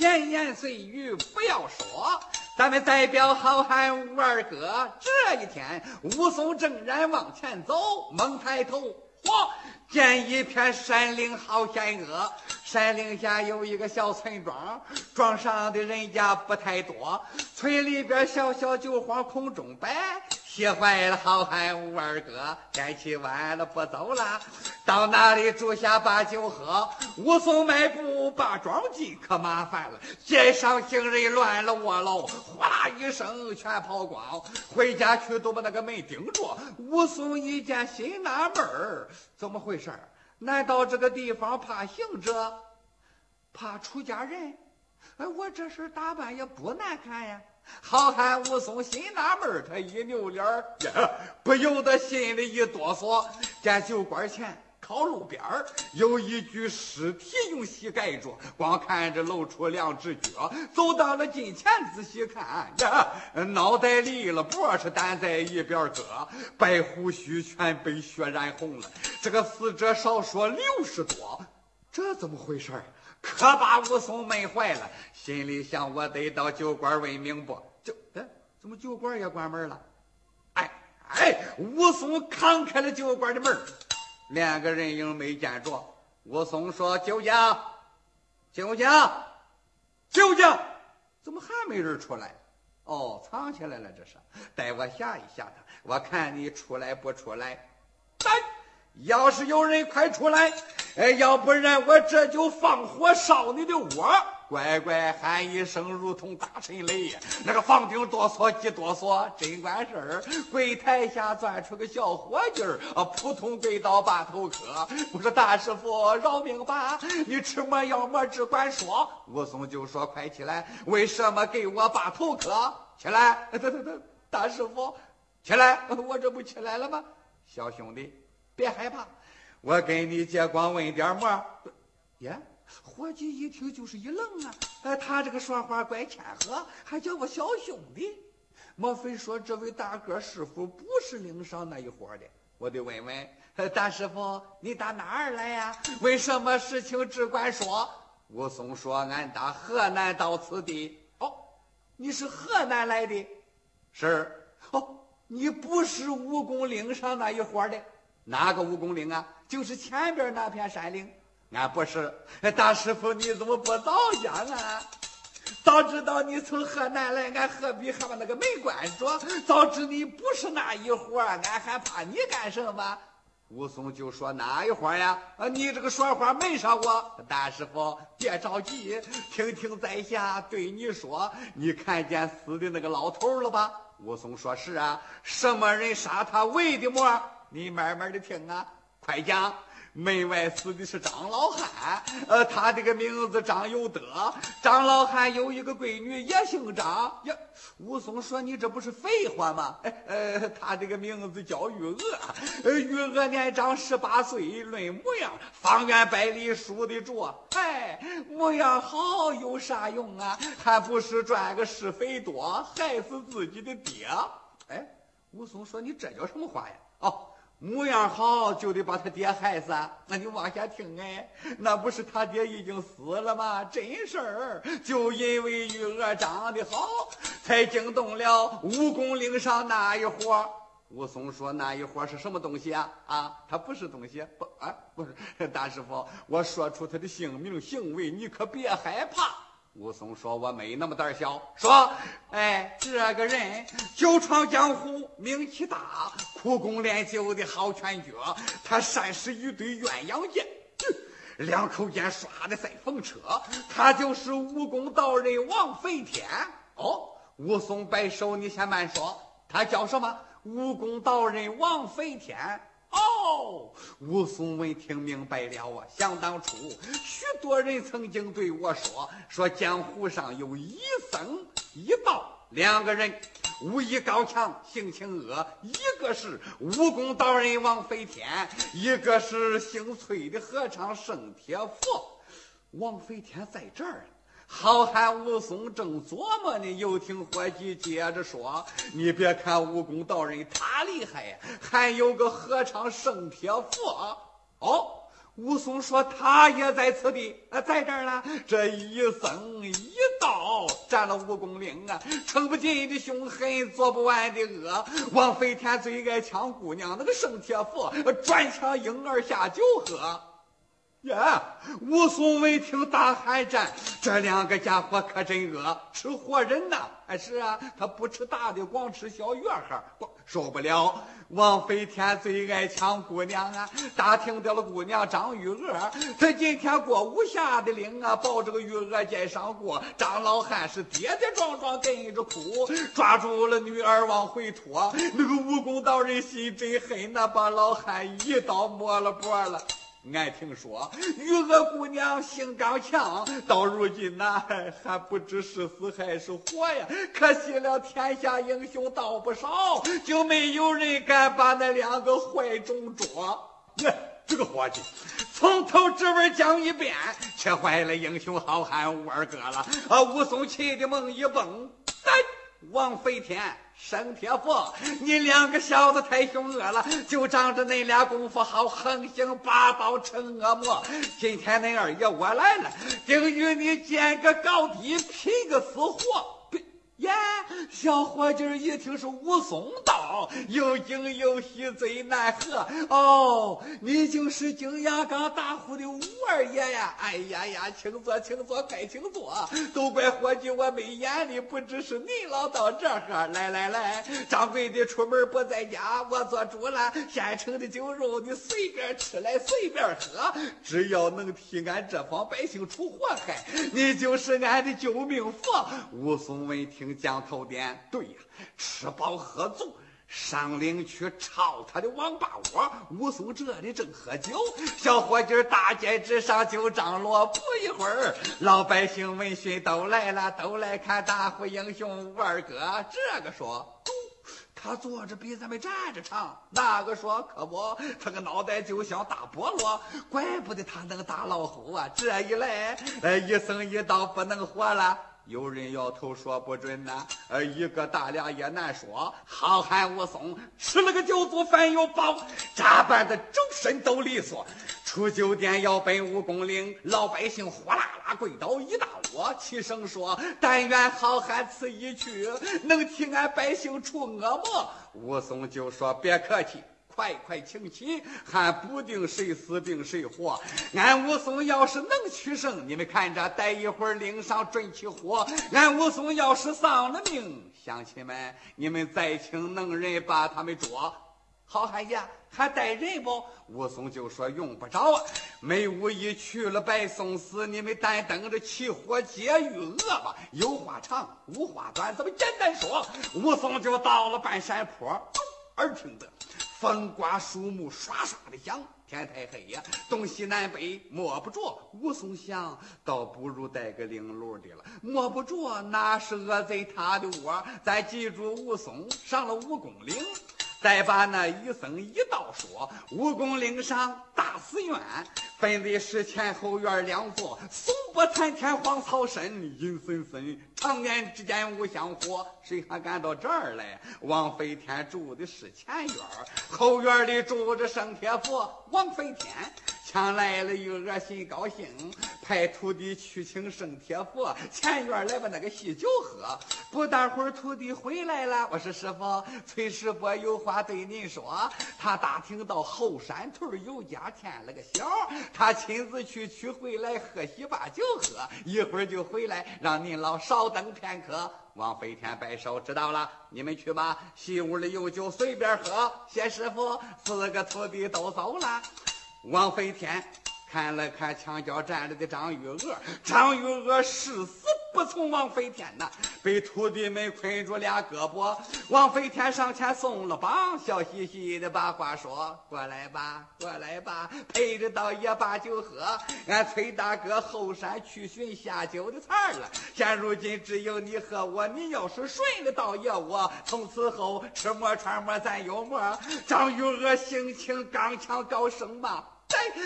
闲言碎语不要说。咱们代表好汉武二哥，这一天武松正然往前走，猛抬头，嚯，见一片山岭好险恶。山岭下有一个小村庄，庄上的人家不太多，村里边小小酒坊空中摆。气坏了好汉武二哥，天气晚了不走了，到那里住下把酒喝。武松迈步把庄进，可麻烦了，街上行人乱了窝喽，哗啦一声全跑光，回家去都把那个门顶住。武松一见心纳闷儿，怎么回事难道这个地方怕行者，怕出家人？哎，我这身打扮也不难看呀。好汉武松心纳闷他一扭脸儿，不由得心里一哆嗦。见酒馆前靠路边有一具尸体，用膝盖着，光看着露出两只脚。走到了近前，仔细看呀，脑袋立了脖，是担在一边搁，白胡须全被血染红了。这个死者少说六十多，这怎么回事儿？可把武松闷坏了，心里想：我得到酒馆问明白。就哎，怎么酒馆也关门了？哎哎，武松扛开了酒馆的门，连个人影没见着。武松说：“酒家，酒家，酒家，怎么还没人出来？哦，藏起来了，这是。待我吓一吓他，我看你出来不出来。来，要是有人，快出来！”哎，要不然我这就放火烧你的窝！乖乖喊一声，如同打沉雷。那个房顶哆嗦几哆嗦，真管事儿。柜台下钻出个小伙计儿，啊，扑通跪倒把头磕。我说大师傅饶命吧！你吃么药么只管说。武松就说：“快起来！为什么给我把头磕？起来！得得得，大师傅，起来！我这不起来了吗？小兄弟，别害怕。”我给你借光问点么？呀，伙计一听就是一愣啊！哎，他这个说话怪谦和，还叫我小兄弟。莫非说这位大哥师傅不是领上那一伙的？我得问问大师傅，你打哪儿来呀？为什么事情只管说？武松说：“俺打河南到此地。”哦，你是河南来的？是。哦，你不是武功岭上那一伙的？哪个蜈蚣岭啊？就是前边那片山岭，俺不是大师傅，你怎么不早讲啊？早知道你从河南来，俺何必还把那个门关着？早知你不是那一伙，俺还怕你干什么？武松就说哪一伙呀？啊，你这个说话没上我。大师傅别着急，听听在下对你说，你看见死的那个老头了吧？武松说是啊，什么人杀他为的么？你慢慢的听啊。快讲！门外死的是张老汉，呃，他这个名字张有德。张老汉有一个闺女，也姓张。呀，武松说：“你这不是废话吗？”哎呃，他这个名字叫玉娥。呃，玉娥年长十八岁，论模样，方圆百里数得着。嗨，模样好有啥用啊？还不是赚个是非多，害死自己的爹。哎，武松说：“你这叫什么话呀？”哦。模样好就得把他爹害死？那你往下听哎，那不是他爹已经死了吗？真事儿，就因为玉娥长得好，才惊动了蜈蚣岭上那一伙。武松说：“那一伙是什么东西啊？啊，他不是东西，不啊，不是大师傅，我说出他的姓名、行为，你可别害怕。”武松说：“我没那么胆小。”说：“哎，这个人久闯江湖，名气大，苦功练就的好拳脚。他善使一对鸳鸯剑，两口剑唰的赛风车。他就是武功道人王飞天。哦，武松摆手，你先慢说，他叫什么？武功道人王飞天。”哦，武松闻听明白了啊！想当初，许多人曾经对我说：“说江湖上有一僧一道两个人，武艺高强，性情恶。一个是武功道人王飞天，一个是姓崔的和尚圣铁佛。王飞天在这儿。”好汉武松正琢磨呢，又听伙计接着说：“你别看武功道人他厉害呀，还有个和尚圣铁佛。”哦，武松说：“他也在此地，呃，在这儿呢。这一僧一道占了武功岭啊，称不尽的凶狠，做不完的恶。王飞天最爱抢姑娘，那个圣铁佛专抢婴儿下酒喝。呀，武松闻听大喊战，这两个家伙可真恶，吃活人呐！哎，是啊，他不吃大的，光吃小月孩，受不了。”王飞天最爱抢姑娘啊！打听到了姑娘张玉娥，他今天过武侠的岭啊，抱着个玉娥肩上过。张老汉是跌跌撞撞跟着哭，抓住了女儿往回拖。那个武功道人心真狠呐，把老汉一刀抹了脖了。俺听说玉娥姑娘性刚强，到如今呢还不知是死还是活呀！可惜了，天下英雄倒不少，就没有人敢把那两个坏种捉。这个伙计，从头至尾讲一遍，却坏了英雄好汉武二哥了。啊！武松气的猛一蹦，王飞天。生铁佛，你两个小子太凶恶了，就仗着那俩功夫好横行霸道成恶魔。今天那二爷我来了，定与你见个高低，拼个死活。耶，小伙计一听是武松到，又惊又喜，最难喝。哦，你就是景阳冈大户的武二爷呀！哎呀呀，请坐，请坐，快请坐。都怪伙计我没眼力，不知是您老到这儿。来来来，掌柜的出门不在家，我做主了。现成的酒肉，你随便吃来，随便喝，只要能替俺这方百姓除祸害，你就是俺的救命佛。武松闻听。讲头点，对呀，吃饱喝足，上岭去抄他的王八窝。武松这里正喝酒，小伙计大街之上就张罗。不一会儿，老百姓闻讯都来了，都来看大虎英雄武二哥。这个说，他坐着比咱们站着长；那个说，可不，他个脑袋就像大菠萝，怪不得他能打老虎啊！这一来，哎，一僧一道不能活了。有人摇头说不准呐，呃，一个大俩也难说。好汉武松吃了个酒足饭又饱，打扮的周身都利索，出酒店要奔武功岭。老百姓哗啦啦跪倒一大窝，齐声说：“但愿好汉此一去，能替俺百姓除恶魔。”武松就说：“别客气。”快快请起，还不定谁死定谁活。俺武松要是能取胜，你们看着，待一会儿岭上准起火。俺武松要是丧了命，乡亲们，你们再请能人把他们捉。好汉爷还带人不？武松就说用不着啊。没武一去了，白送死。你们单等着起火劫狱恶吧。有话长，无话短，咱们简单说。武松就到了半山坡，耳听得。风刮树木，唰唰的响。天太黑呀，东西南北摸不着。武松想，倒不如带个领路的了。摸不着，那是恶贼他的窝。咱记住，武松上了武功岭。再把那一僧一道说，蜈蚣岭上大寺院，分的是前后院两座，松柏参天，荒草深，阴森森，常年之间无香火。谁还敢到这儿来？王飞天住的是前院，后院里住着圣铁佛。王飞天。抢来了玉娥心高兴，派徒弟去请圣铁佛前院来把那个喜酒喝。不大会儿，徒弟回来了。我说师傅，崔师伯有话对您说。他打听到后山屯有家添了个小，他亲自去取回来喝喜把酒喝，一会儿就回来，让您老稍等片刻。王飞天摆手，知道了，你们去吧。西屋里有酒，随便喝。谢师傅，四个徒弟都走了。王飞天看了看墙角站着的张玉娥，张玉娥誓死不从王飞天呐，被徒弟们捆住俩胳膊。王飞天上前松了绑，笑嘻嘻的把话说：“过来吧，过来吧，陪着道爷把酒喝。俺崔大哥后山去寻下酒的菜了。现如今只有你和我，你要是顺了道爷，我从此后吃馍穿馍咱有馍。”张玉娥性情刚强高声骂。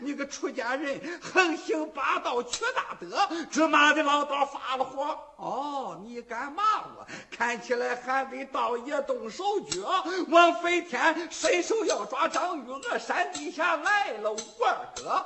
你个出家人，横行霸道，缺大德，这骂的老道发了火。哦，你敢骂我？看起来还得道爷动手脚。王飞天伸手要抓张玉娥，山底下来了五二哥。